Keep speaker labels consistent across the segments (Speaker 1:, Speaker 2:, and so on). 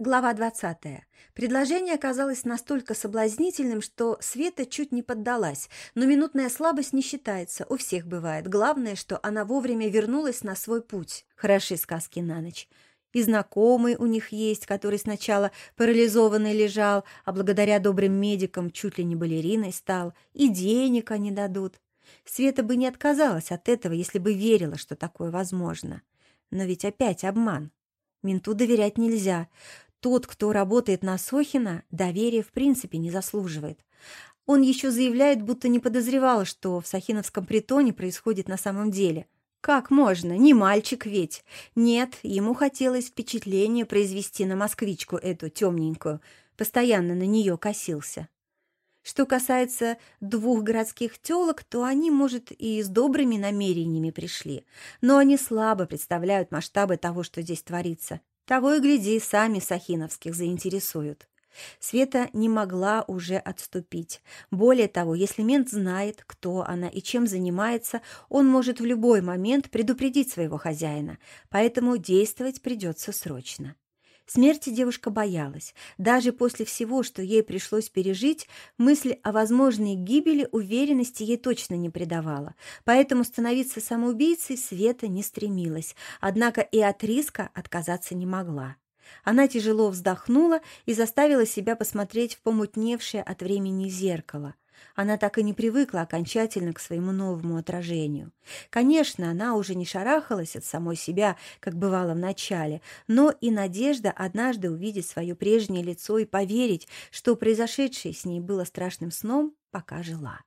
Speaker 1: Глава 20. Предложение оказалось настолько соблазнительным, что Света чуть не поддалась, но минутная слабость не считается, у всех бывает. Главное, что она вовремя вернулась на свой путь. Хороши сказки на ночь. И знакомый у них есть, который сначала парализованный лежал, а благодаря добрым медикам чуть ли не балериной стал, и денег они дадут. Света бы не отказалась от этого, если бы верила, что такое возможно. Но ведь опять обман. Менту доверять нельзя. Тот, кто работает на Сохина, доверия в принципе не заслуживает. Он еще заявляет, будто не подозревал, что в Сахиновском притоне происходит на самом деле. Как можно? Не мальчик ведь. Нет, ему хотелось впечатление произвести на москвичку эту темненькую. Постоянно на нее косился. Что касается двух городских телок, то они, может, и с добрыми намерениями пришли, но они слабо представляют масштабы того, что здесь творится. Того и гляди, сами Сахиновских заинтересуют. Света не могла уже отступить. Более того, если мент знает, кто она и чем занимается, он может в любой момент предупредить своего хозяина, поэтому действовать придется срочно. Смерти девушка боялась. Даже после всего, что ей пришлось пережить, мысль о возможной гибели уверенности ей точно не придавала. Поэтому становиться самоубийцей Света не стремилась, однако и от риска отказаться не могла. Она тяжело вздохнула и заставила себя посмотреть в помутневшее от времени зеркало – она так и не привыкла окончательно к своему новому отражению. Конечно, она уже не шарахалась от самой себя, как бывало в начале, но и надежда однажды увидеть свое прежнее лицо и поверить, что произошедшее с ней было страшным сном, пока жила.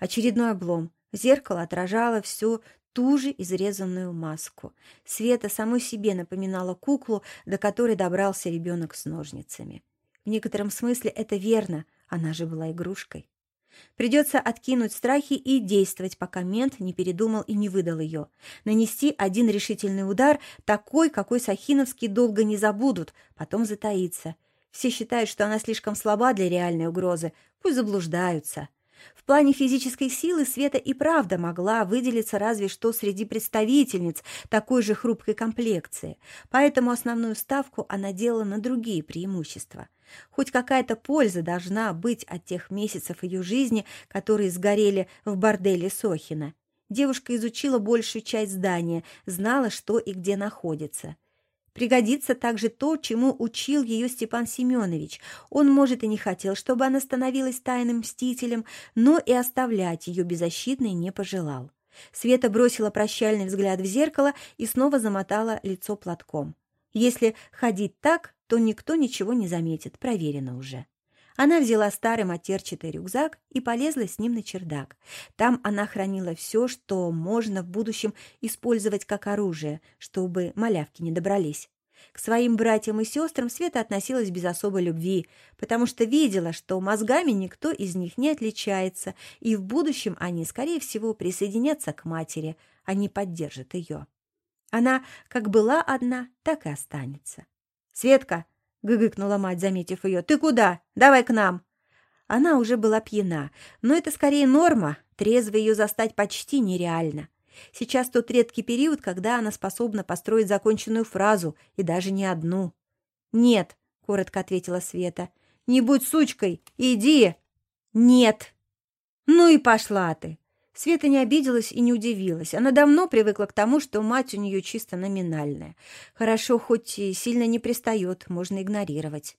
Speaker 1: Очередной облом. Зеркало отражало всю ту же изрезанную маску. Света самой себе напоминала куклу, до которой добрался ребенок с ножницами. В некотором смысле это верно, она же была игрушкой. Придется откинуть страхи и действовать, пока мент не передумал и не выдал ее. Нанести один решительный удар, такой, какой Сахиновский долго не забудут, потом затаиться. Все считают, что она слишком слаба для реальной угрозы, пусть заблуждаются. В плане физической силы Света и правда могла выделиться разве что среди представительниц такой же хрупкой комплекции, поэтому основную ставку она делала на другие преимущества. Хоть какая-то польза должна быть от тех месяцев ее жизни, которые сгорели в борделе Сохина. Девушка изучила большую часть здания, знала, что и где находится. Пригодится также то, чему учил ее Степан Семенович. Он, может, и не хотел, чтобы она становилась тайным мстителем, но и оставлять ее беззащитной не пожелал. Света бросила прощальный взгляд в зеркало и снова замотала лицо платком. Если ходить так, то никто ничего не заметит, проверено уже. Она взяла старый матерчатый рюкзак и полезла с ним на чердак. Там она хранила все, что можно в будущем использовать как оружие, чтобы малявки не добрались. К своим братьям и сестрам Света относилась без особой любви, потому что видела, что мозгами никто из них не отличается, и в будущем они, скорее всего, присоединятся к матери, а не поддержат ее. Она как была одна, так и останется. «Светка!» — гыгыкнула мать, заметив ее. «Ты куда? Давай к нам!» Она уже была пьяна, но это скорее норма, трезво ее застать почти нереально. Сейчас тот редкий период, когда она способна построить законченную фразу, и даже не одну. «Нет», — коротко ответила Света, — «не будь сучкой, иди!» «Нет!» «Ну и пошла ты!» Света не обиделась и не удивилась. Она давно привыкла к тому, что мать у нее чисто номинальная. Хорошо, хоть и сильно не пристает, можно игнорировать.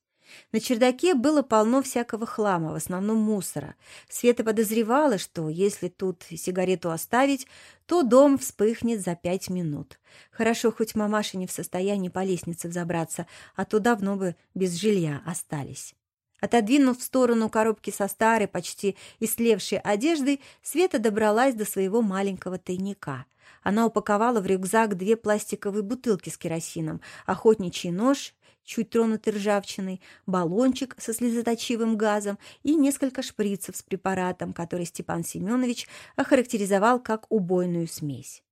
Speaker 1: На чердаке было полно всякого хлама, в основном мусора. Света подозревала, что если тут сигарету оставить, то дом вспыхнет за пять минут. Хорошо, хоть мамаша не в состоянии по лестнице взобраться, а то давно бы без жилья остались. Отодвинув в сторону коробки со старой, почти истлевшей одеждой, Света добралась до своего маленького тайника. Она упаковала в рюкзак две пластиковые бутылки с керосином, охотничий нож, чуть тронутый ржавчиной, баллончик со слезоточивым газом и несколько шприцев с препаратом, который Степан Семенович охарактеризовал как убойную смесь.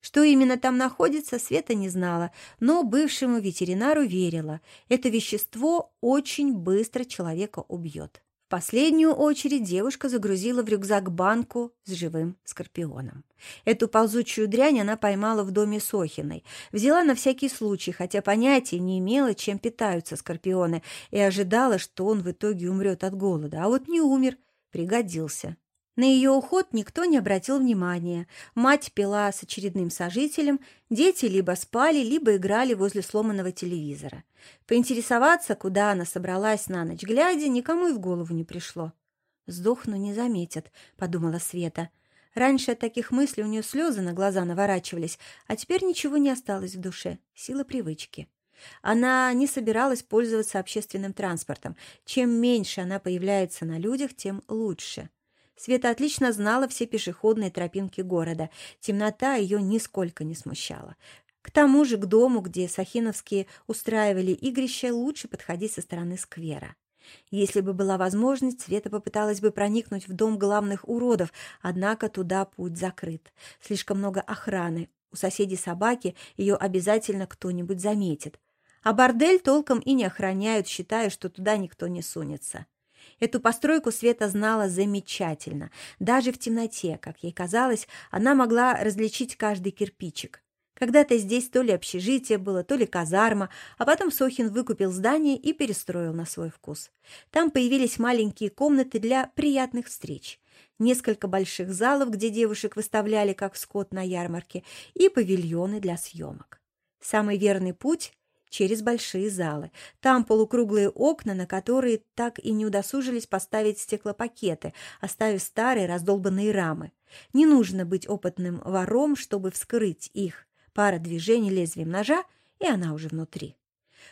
Speaker 1: Что именно там находится, Света не знала, но бывшему ветеринару верила. Это вещество очень быстро человека убьет. последнюю очередь девушка загрузила в рюкзак банку с живым скорпионом. Эту ползучую дрянь она поймала в доме Сохиной. Взяла на всякий случай, хотя понятия не имела, чем питаются скорпионы, и ожидала, что он в итоге умрет от голода. А вот не умер, пригодился. На ее уход никто не обратил внимания. Мать пила с очередным сожителем, дети либо спали, либо играли возле сломанного телевизора. Поинтересоваться, куда она собралась на ночь глядя, никому и в голову не пришло. «Сдохну, не заметят», — подумала Света. Раньше от таких мыслей у нее слезы на глаза наворачивались, а теперь ничего не осталось в душе. Сила привычки. Она не собиралась пользоваться общественным транспортом. Чем меньше она появляется на людях, тем лучше. Света отлично знала все пешеходные тропинки города. Темнота ее нисколько не смущала. К тому же к дому, где Сахиновские устраивали игрища, лучше подходить со стороны сквера. Если бы была возможность, Света попыталась бы проникнуть в дом главных уродов, однако туда путь закрыт. Слишком много охраны. У соседей собаки ее обязательно кто-нибудь заметит. А бордель толком и не охраняют, считая, что туда никто не сунется. Эту постройку Света знала замечательно. Даже в темноте, как ей казалось, она могла различить каждый кирпичик. Когда-то здесь то ли общежитие было, то ли казарма, а потом Сохин выкупил здание и перестроил на свой вкус. Там появились маленькие комнаты для приятных встреч, несколько больших залов, где девушек выставляли как скот на ярмарке, и павильоны для съемок. Самый верный путь через большие залы. Там полукруглые окна, на которые так и не удосужились поставить стеклопакеты, оставив старые раздолбанные рамы. Не нужно быть опытным вором, чтобы вскрыть их. Пара движений лезвием ножа, и она уже внутри.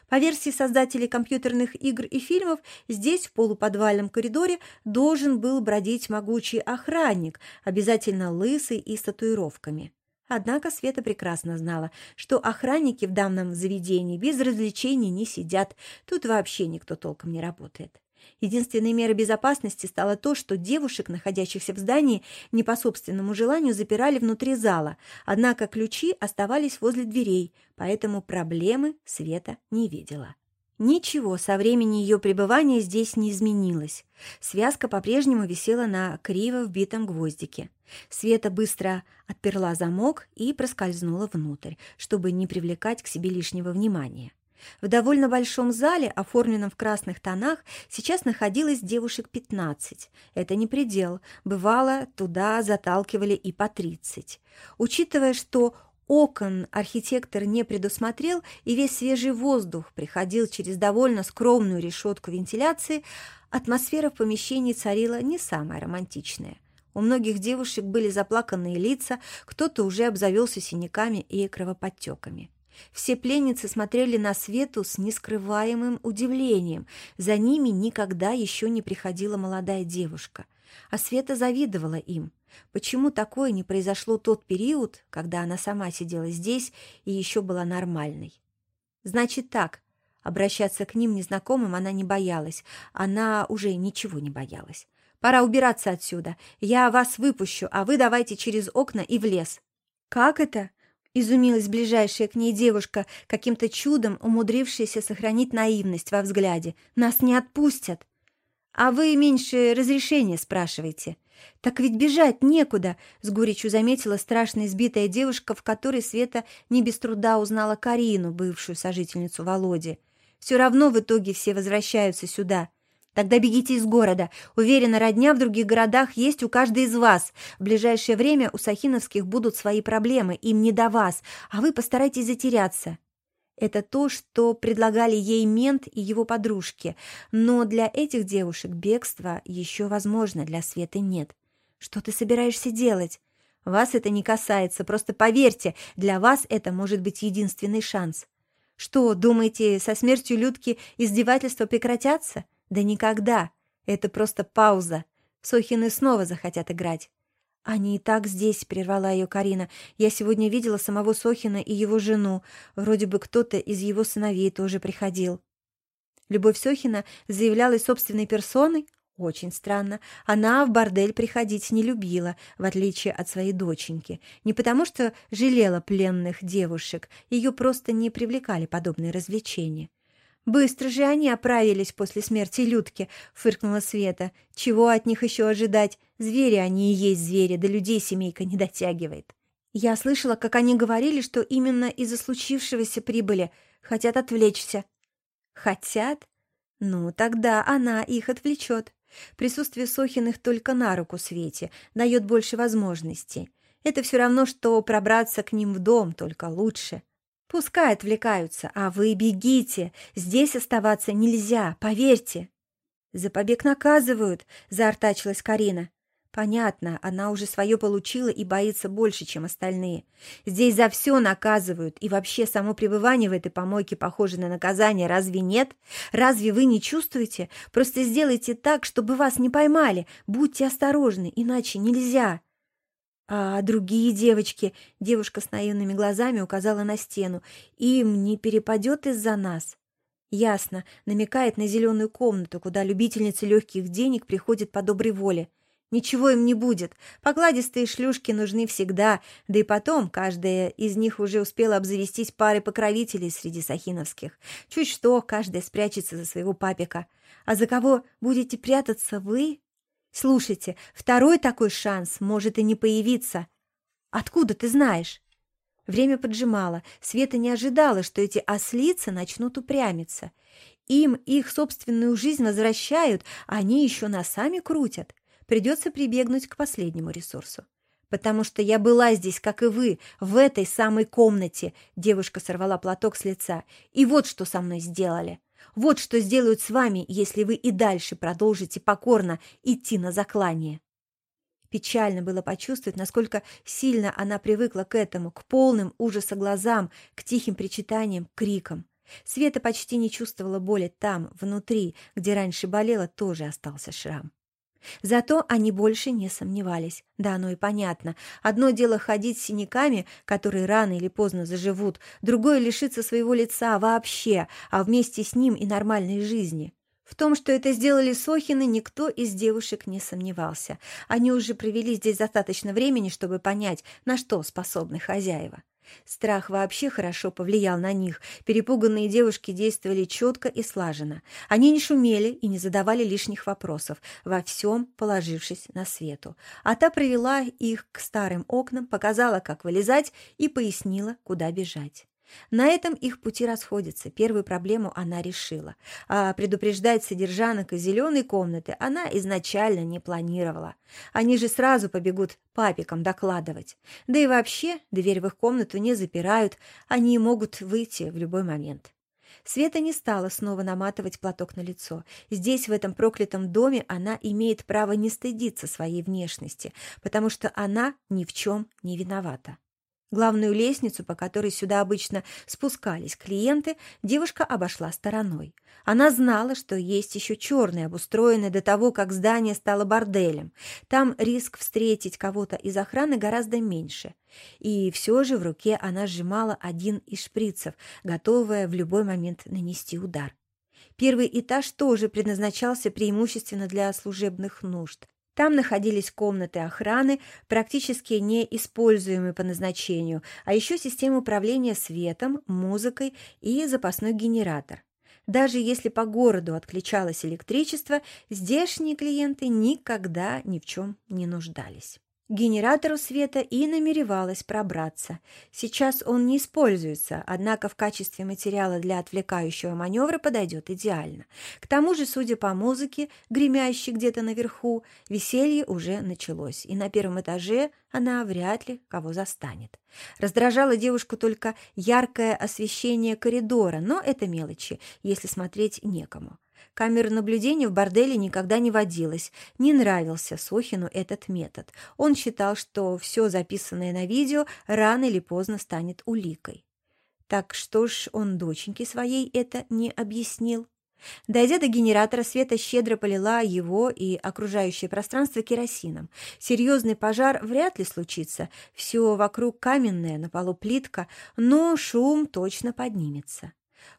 Speaker 1: По версии создателей компьютерных игр и фильмов, здесь, в полуподвальном коридоре, должен был бродить могучий охранник, обязательно лысый и с татуировками. Однако Света прекрасно знала, что охранники в данном заведении без развлечений не сидят, тут вообще никто толком не работает. Единственной мерой безопасности стало то, что девушек, находящихся в здании, не по собственному желанию запирали внутри зала, однако ключи оставались возле дверей, поэтому проблемы Света не видела. Ничего со времени ее пребывания здесь не изменилось. Связка по-прежнему висела на криво вбитом гвоздике. Света быстро отперла замок и проскользнула внутрь, чтобы не привлекать к себе лишнего внимания. В довольно большом зале, оформленном в красных тонах, сейчас находилось девушек 15. Это не предел. Бывало, туда заталкивали и по 30. Учитывая, что Окон архитектор не предусмотрел, и весь свежий воздух приходил через довольно скромную решетку вентиляции, атмосфера в помещении царила не самая романтичная. У многих девушек были заплаканные лица, кто-то уже обзавелся синяками и кровоподтеками. Все пленницы смотрели на Свету с нескрываемым удивлением. За ними никогда еще не приходила молодая девушка. А Света завидовала им. Почему такое не произошло тот период, когда она сама сидела здесь и еще была нормальной? Значит так, обращаться к ним незнакомым она не боялась, она уже ничего не боялась. Пора убираться отсюда. Я вас выпущу, а вы давайте через окна и в лес. Как это? Изумилась ближайшая к ней девушка, каким-то чудом умудрившаяся сохранить наивность во взгляде. «Нас не отпустят!» «А вы меньше разрешения спрашиваете?» «Так ведь бежать некуда», — с горечью заметила страшно избитая девушка, в которой Света не без труда узнала Карину, бывшую сожительницу Володи. «Все равно в итоге все возвращаются сюда. Тогда бегите из города. Уверена, родня в других городах есть у каждой из вас. В ближайшее время у Сахиновских будут свои проблемы, им не до вас, а вы постарайтесь затеряться». Это то, что предлагали ей мент и его подружки. Но для этих девушек бегство еще возможно, для Светы нет. Что ты собираешься делать? Вас это не касается, просто поверьте, для вас это может быть единственный шанс. Что, думаете, со смертью Людки издевательства прекратятся? Да никогда. Это просто пауза. Сохины снова захотят играть. «Они и так здесь», — прервала ее Карина. «Я сегодня видела самого Сохина и его жену. Вроде бы кто-то из его сыновей тоже приходил». Любовь Сохина заявлялась собственной персоной? Очень странно. Она в бордель приходить не любила, в отличие от своей доченьки. Не потому что жалела пленных девушек, ее просто не привлекали подобные развлечения. «Быстро же они оправились после смерти Людки», — фыркнула Света. «Чего от них еще ожидать? Звери они и есть звери, до людей семейка не дотягивает». Я слышала, как они говорили, что именно из-за случившегося прибыли, хотят отвлечься. «Хотят? Ну, тогда она их отвлечет. Присутствие Сохиных только на руку Свете, дает больше возможностей. Это все равно, что пробраться к ним в дом, только лучше. Пускай отвлекаются, а вы бегите. Здесь оставаться нельзя, поверьте. За побег наказывают, заортачилась Карина. Понятно, она уже свое получила и боится больше, чем остальные. Здесь за все наказывают, и вообще само пребывание в этой помойке похоже на наказание, разве нет? Разве вы не чувствуете? Просто сделайте так, чтобы вас не поймали. Будьте осторожны, иначе нельзя. А другие девочки, девушка с наивными глазами указала на стену, им не перепадет из-за нас. Ясно, намекает на зеленую комнату, куда любительницы легких денег приходят по доброй воле. Ничего им не будет. Покладистые шлюшки нужны всегда, да и потом каждая из них уже успела обзавестись парой покровителей среди сахиновских. Чуть что, каждая спрячется за своего папика. А за кого будете прятаться вы? Слушайте, второй такой шанс может и не появиться. Откуда ты знаешь? Время поджимало. Света не ожидала, что эти ослицы начнут упрямиться. Им их собственную жизнь возвращают, а они еще носами крутят. Придется прибегнуть к последнему ресурсу. «Потому что я была здесь, как и вы, в этой самой комнате», девушка сорвала платок с лица. «И вот что со мной сделали. Вот что сделают с вами, если вы и дальше продолжите покорно идти на заклание». Печально было почувствовать, насколько сильно она привыкла к этому, к полным ужаса глазам, к тихим причитаниям, крикам. Света почти не чувствовала боли там, внутри, где раньше болела, тоже остался шрам. Зато они больше не сомневались. Да, оно и понятно. Одно дело ходить с синяками, которые рано или поздно заживут, другое — лишиться своего лица вообще, а вместе с ним и нормальной жизни. В том, что это сделали Сохины, никто из девушек не сомневался. Они уже провели здесь достаточно времени, чтобы понять, на что способны хозяева. Страх вообще хорошо повлиял на них. Перепуганные девушки действовали четко и слаженно. Они не шумели и не задавали лишних вопросов, во всем положившись на свету. А та привела их к старым окнам, показала, как вылезать, и пояснила, куда бежать. На этом их пути расходятся. Первую проблему она решила. А предупреждать содержанок из зеленой комнаты она изначально не планировала. Они же сразу побегут папикам докладывать. Да и вообще, дверь в их комнату не запирают, они могут выйти в любой момент. Света не стала снова наматывать платок на лицо. Здесь, в этом проклятом доме, она имеет право не стыдиться своей внешности, потому что она ни в чем не виновата. Главную лестницу, по которой сюда обычно спускались клиенты, девушка обошла стороной. Она знала, что есть еще черные, обустроенные до того, как здание стало борделем. Там риск встретить кого-то из охраны гораздо меньше. И все же в руке она сжимала один из шприцев, готовая в любой момент нанести удар. Первый этаж тоже предназначался преимущественно для служебных нужд. Там находились комнаты охраны, практически неиспользуемые по назначению, а еще система управления светом, музыкой и запасной генератор. Даже если по городу отключалось электричество, здешние клиенты никогда ни в чем не нуждались генератору света и намеревалась пробраться. Сейчас он не используется, однако в качестве материала для отвлекающего маневра подойдет идеально. К тому же, судя по музыке, гремящей где-то наверху, веселье уже началось, и на первом этаже она вряд ли кого застанет. Раздражало девушку только яркое освещение коридора, но это мелочи, если смотреть некому. Камеры наблюдения в борделе никогда не водилось. Не нравился Сохину этот метод. Он считал, что все записанное на видео рано или поздно станет уликой. Так что ж он доченьке своей это не объяснил? Дойдя до генератора, Света щедро полила его и окружающее пространство керосином. Серьезный пожар вряд ли случится. Все вокруг каменное, на полу плитка, но шум точно поднимется.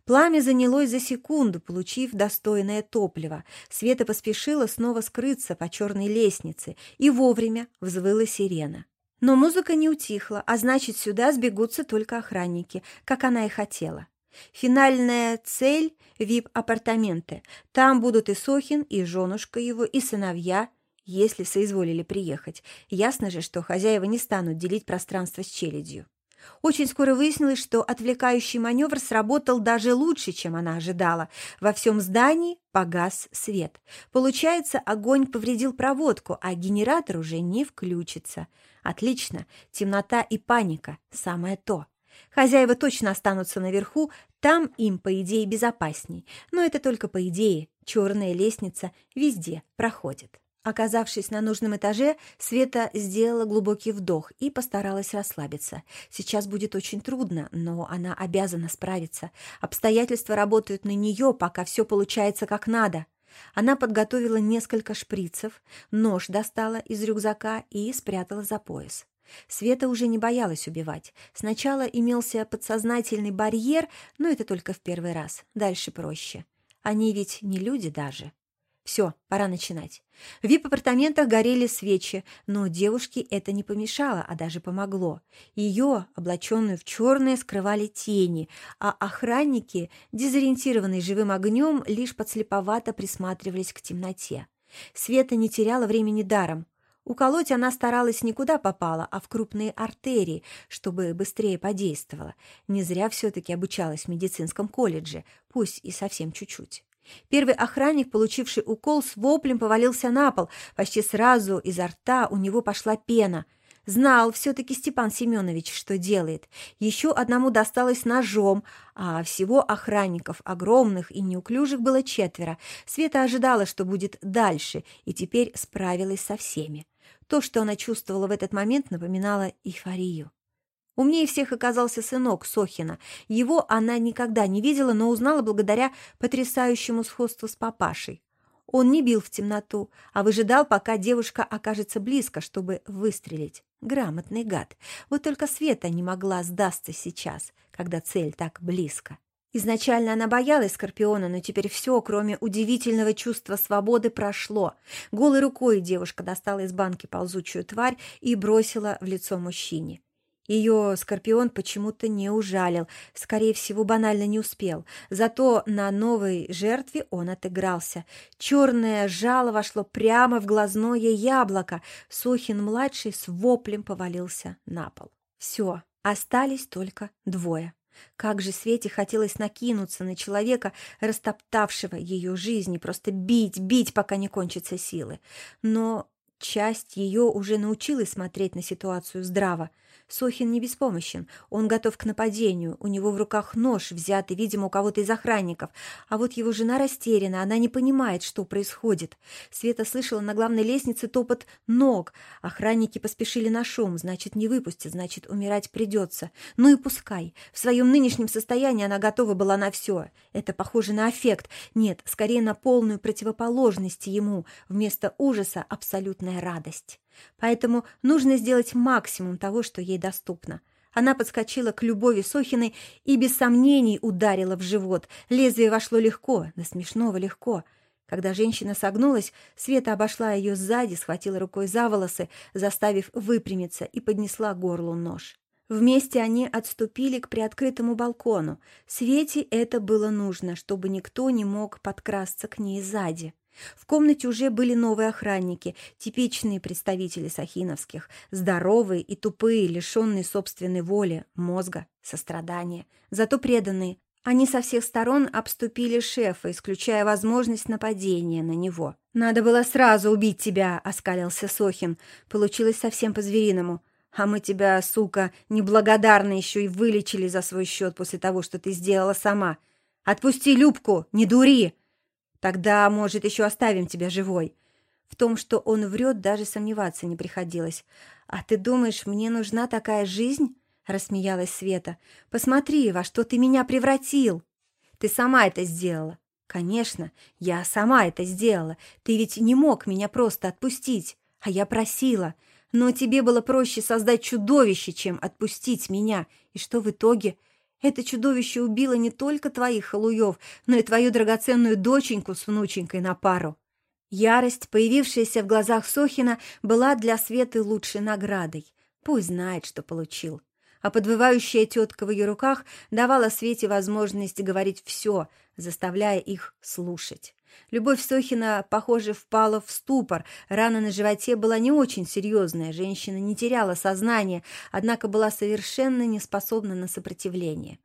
Speaker 1: Пламя занялось за секунду, получив достойное топливо. Света поспешила снова скрыться по черной лестнице, и вовремя взвыла сирена. Но музыка не утихла, а значит, сюда сбегутся только охранники, как она и хотела. Финальная цель – вип-апартаменты. Там будут и Сохин, и женушка его, и сыновья, если соизволили приехать. Ясно же, что хозяева не станут делить пространство с челядью. Очень скоро выяснилось, что отвлекающий маневр сработал даже лучше, чем она ожидала. Во всем здании погас свет. Получается, огонь повредил проводку, а генератор уже не включится. Отлично, темнота и паника – самое то. Хозяева точно останутся наверху, там им, по идее, безопасней. Но это только по идее. Черная лестница везде проходит. Оказавшись на нужном этаже, Света сделала глубокий вдох и постаралась расслабиться. Сейчас будет очень трудно, но она обязана справиться. Обстоятельства работают на нее, пока все получается как надо. Она подготовила несколько шприцев, нож достала из рюкзака и спрятала за пояс. Света уже не боялась убивать. Сначала имелся подсознательный барьер, но это только в первый раз. Дальше проще. Они ведь не люди даже. Все, пора начинать. В вип-апартаментах горели свечи, но девушке это не помешало, а даже помогло. Ее, облаченную в черное, скрывали тени, а охранники, дезориентированные живым огнем, лишь подслеповато присматривались к темноте. Света не теряла времени даром. Уколоть она старалась никуда попала, а в крупные артерии, чтобы быстрее подействовала. Не зря все-таки обучалась в медицинском колледже, пусть и совсем чуть-чуть. Первый охранник, получивший укол, с воплем повалился на пол. Почти сразу изо рта у него пошла пена. Знал все-таки Степан Семенович, что делает. Еще одному досталось ножом, а всего охранников, огромных и неуклюжих, было четверо. Света ожидала, что будет дальше, и теперь справилась со всеми. То, что она чувствовала в этот момент, напоминало эйфорию. Умнее всех оказался сынок Сохина. Его она никогда не видела, но узнала благодаря потрясающему сходству с папашей. Он не бил в темноту, а выжидал, пока девушка окажется близко, чтобы выстрелить. Грамотный гад. Вот только Света не могла сдастся сейчас, когда цель так близко. Изначально она боялась Скорпиона, но теперь все, кроме удивительного чувства свободы, прошло. Голой рукой девушка достала из банки ползучую тварь и бросила в лицо мужчине. Ее Скорпион почему-то не ужалил, скорее всего, банально не успел. Зато на новой жертве он отыгрался. Черное жало вошло прямо в глазное яблоко. Сухин-младший с воплем повалился на пол. Все, остались только двое. Как же Свете хотелось накинуться на человека, растоптавшего ее жизнь, и просто бить, бить, пока не кончатся силы. Но часть ее уже научилась смотреть на ситуацию здраво. Сохин не беспомощен, он готов к нападению, у него в руках нож, взятый, видимо, у кого-то из охранников, а вот его жена растеряна, она не понимает, что происходит. Света слышала на главной лестнице топот ног, охранники поспешили на шум, значит, не выпустят, значит, умирать придется. Ну и пускай, в своем нынешнем состоянии она готова была на все. Это похоже на аффект, нет, скорее на полную противоположность ему, вместо ужаса абсолютная радость. Поэтому нужно сделать максимум того, что ей доступно. Она подскочила к Любови Сохиной и без сомнений ударила в живот. Лезвие вошло легко, до смешного легко. Когда женщина согнулась, Света обошла ее сзади, схватила рукой за волосы, заставив выпрямиться, и поднесла горлу нож. Вместе они отступили к приоткрытому балкону. Свете это было нужно, чтобы никто не мог подкрасться к ней сзади. В комнате уже были новые охранники, типичные представители сахиновских, здоровые и тупые, лишенные собственной воли, мозга, сострадания, зато преданные. Они со всех сторон обступили шефа, исключая возможность нападения на него. «Надо было сразу убить тебя», — оскалился Сохин. Получилось совсем по-звериному. «А мы тебя, сука, неблагодарно еще и вылечили за свой счет после того, что ты сделала сама. Отпусти Любку, не дури!» Тогда, может, еще оставим тебя живой». В том, что он врет, даже сомневаться не приходилось. «А ты думаешь, мне нужна такая жизнь?» — рассмеялась Света. «Посмотри, во что ты меня превратил!» «Ты сама это сделала!» «Конечно, я сама это сделала. Ты ведь не мог меня просто отпустить, а я просила. Но тебе было проще создать чудовище, чем отпустить меня. И что в итоге?» Это чудовище убило не только твоих халуев, но и твою драгоценную доченьку с внученькой на пару. Ярость, появившаяся в глазах Сохина, была для Светы лучшей наградой. Пусть знает, что получил. а подвывающая тетка в ее руках давала Свете возможность говорить все, заставляя их слушать. Любовь Сохина, похоже, впала в ступор. Рана на животе была не очень серьезная, женщина не теряла сознание, однако была совершенно не способна на сопротивление.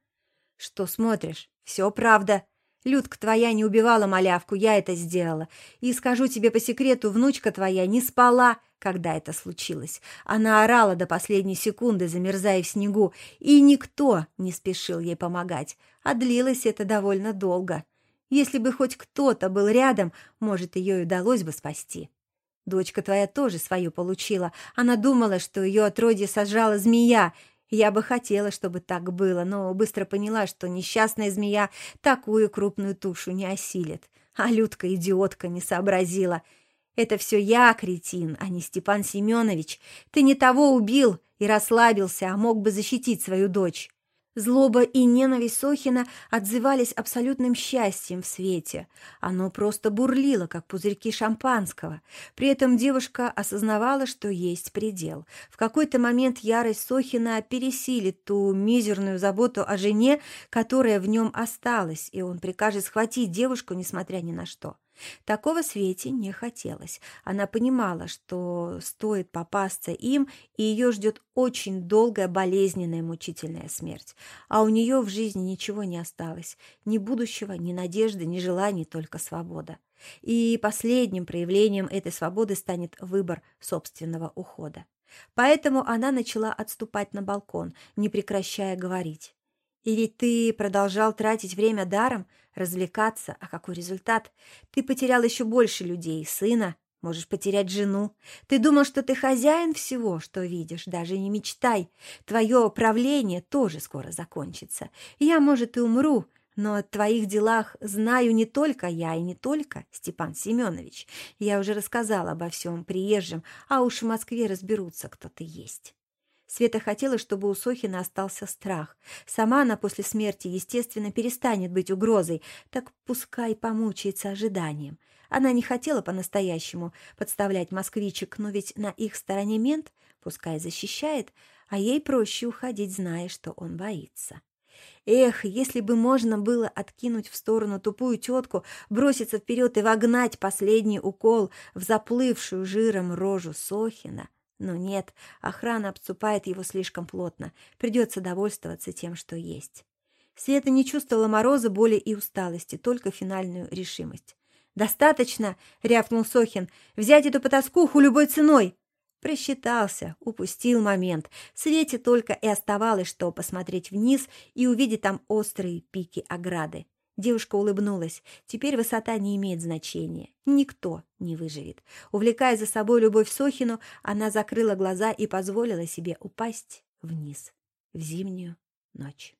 Speaker 1: «Что смотришь? Все правда. Людка твоя не убивала малявку, я это сделала. И скажу тебе по секрету, внучка твоя не спала, когда это случилось. Она орала до последней секунды, замерзая в снегу, и никто не спешил ей помогать, а длилось это довольно долго. Если бы хоть кто-то был рядом, может, ее и удалось бы спасти. Дочка твоя тоже свою получила. Она думала, что ее отродье сожрала змея, я бы хотела, чтобы так было, но быстро поняла, что несчастная змея такую крупную тушу не осилит. А Людка-идиотка не сообразила. Это все я, кретин, а не Степан Семенович. Ты не того убил и расслабился, а мог бы защитить свою дочь. Злоба и ненависть Сохина отзывались абсолютным счастьем в свете. Оно просто бурлило, как пузырьки шампанского. При этом девушка осознавала, что есть предел. В какой-то момент ярость Сохина пересилит ту мизерную заботу о жене, которая в нем осталась, и он прикажет схватить девушку, несмотря ни на что. Такого Свете не хотелось. Она понимала, что стоит попасться им, и ее ждет очень долгая, болезненная, мучительная смерть. А у нее в жизни ничего не осталось. Ни будущего, ни надежды, ни желаний, только свобода. И последним проявлением этой свободы станет выбор собственного ухода. Поэтому она начала отступать на балкон, не прекращая говорить. «И ведь ты продолжал тратить время даром?» развлекаться, а какой результат? Ты потерял еще больше людей, сына, можешь потерять жену. Ты думал, что ты хозяин всего, что видишь, даже не мечтай. Твое правление тоже скоро закончится. Я, может, и умру, но о твоих делах знаю не только я и не только Степан Семенович. Я уже рассказала обо всем приезжим, а уж в Москве разберутся, кто ты есть. Света хотела, чтобы у Сохина остался страх. Сама она после смерти, естественно, перестанет быть угрозой, так пускай помучается ожиданием. Она не хотела по-настоящему подставлять москвичек, но ведь на их стороне мент, пускай защищает, а ей проще уходить, зная, что он боится. Эх, если бы можно было откинуть в сторону тупую тетку, броситься вперед и вогнать последний укол в заплывшую жиром рожу Сохина, но нет, охрана обступает его слишком плотно. Придется довольствоваться тем, что есть. Света не чувствовала мороза, боли и усталости, только финальную решимость. «Достаточно!» — рявкнул Сохин. «Взять эту потаскуху любой ценой!» Просчитался, упустил момент. Свете только и оставалось, что посмотреть вниз и увидеть там острые пики ограды. Девушка улыбнулась. Теперь высота не имеет значения. Никто не выживет. Увлекая за собой любовь Сохину, она закрыла глаза и позволила себе упасть вниз в зимнюю ночь.